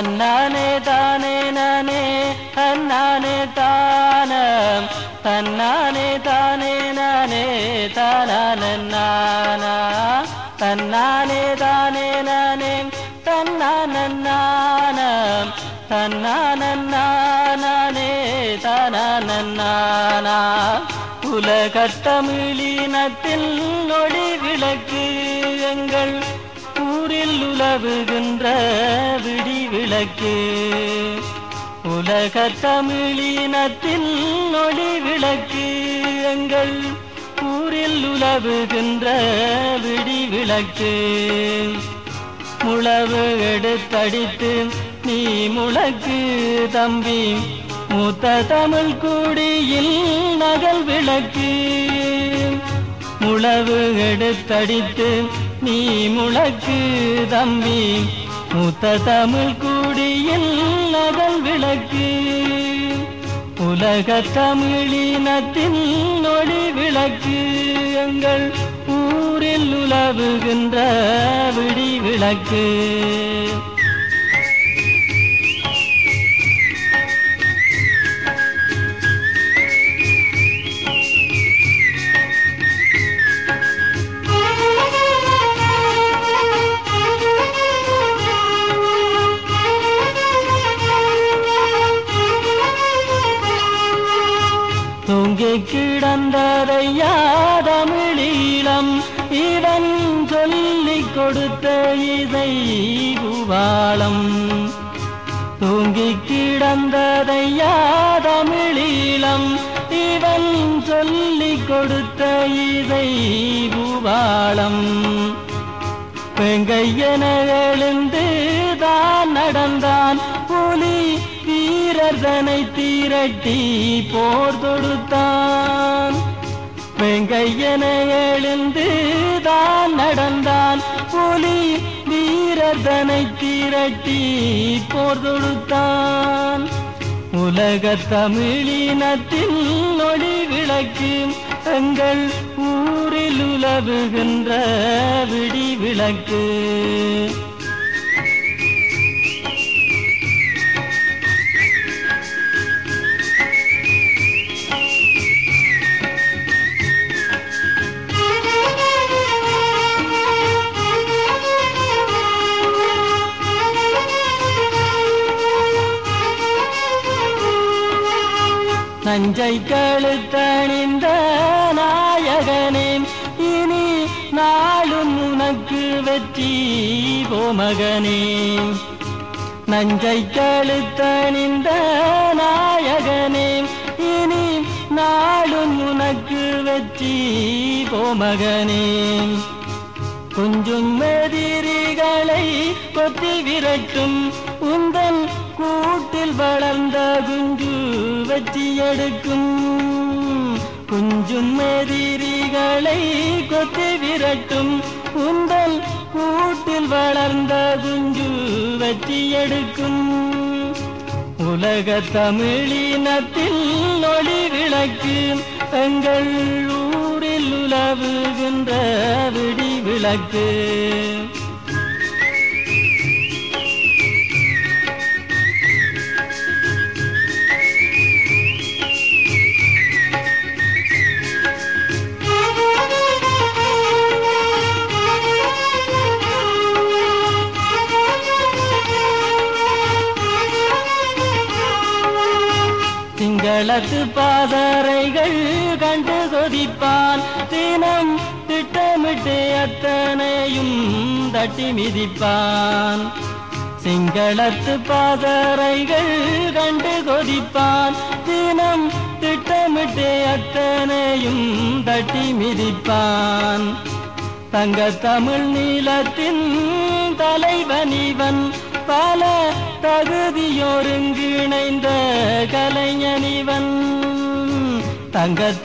தன்னானே தானே நானே தன்னானே தானம். தன்னானே தானே நானே தானான நானா. தன்னானே தானே நானே தன்னான தன்னானம் தன்னானே நானா. உலகத்தமிழினத்தில் நொடி விளக்கு எங்கள் ஊரில் உலவுகின்ற விடி விளக்கு உலகத்தமிழினத்தில் நொடி விளக்கு எங்கள் ஊரில் உலவுகின்ற விடி விளக்கு முழவு எடுத்தடித்து நீ முழக்கு தம்பி. மூத்த தமிழ் கூடியில் நகல் விளக்கு. முழவு எடுத்தடித்து நீ முழக்கு தம்பி. மூத்த தமிழ் குடியில் அதன் விளக்கு. உலக தமிழினத்தின் ஒளி விளக்கு. எங்கள் ஊரில் உலவுகின்ற விடி விளக்கு. தூங்கி கிடந்ததையா தமிழீழம்? இவன் சொல்லிக் கொடுத்த இதை பூவாளம். தூங்கி கிடந்ததையா தமிழீழம்? இவன் சொல்லிக் கொடுத்த இதை பூவாளம். பெங்கையன எழுந்து தான் நடந்தான். புலி வீரர்தனை திரட்டி போர் தொடுத்தான். வெங்கையன எழுந்து தான் நடந்தான். புலி வீரர்தனை திரட்டி போர் தொடுத்தான். உலக தமிழினத்தில் நொடி விளக்கு எங்கள் ஊரில் உலவுகின்ற விடி விளக்கு. நஞ்சை கழுத்தணிந்த நாயகனேன் இனி நாளும் உனக்கு வெற்றி போமகனே நஞ்சை கழுத்தணிந்த நாயகனே இனி நாளும் உனக்கு வெற்றி போமகனே கொஞ்சம் எதிரிகளை கொத்தி விரட்டும் வெற்றி எடுக்கும். குஞ்சும் மெதிரிகளை கொத்தி விரட்டும். உந்தன் கூட்டில் வளர்ந்த குஞ்சு வெற்றி எடுக்கும். உலக தமிழினத்தில் ஒளி விளக்கு. எங்கள் ஊரில் உலவுகின்ற விடி விளக்கு திங்களத்து பாதரைகள் கண்டு கொதிப்பான் தினம் திட்டமிட்டு அத்தனையும் தட்டி மிதிப்பான். சிங்களத்து பாதரைகள் கண்டு கொதிப்பான் தினம் திட்டமிட்டு அத்தனையும் தட்டி மிதிப்பான். தங்க தமிழ் நீளத்தின் தலைவனிவன் பல தகுதியோருங்கிணைந்த கலைஞனிவன் தங்க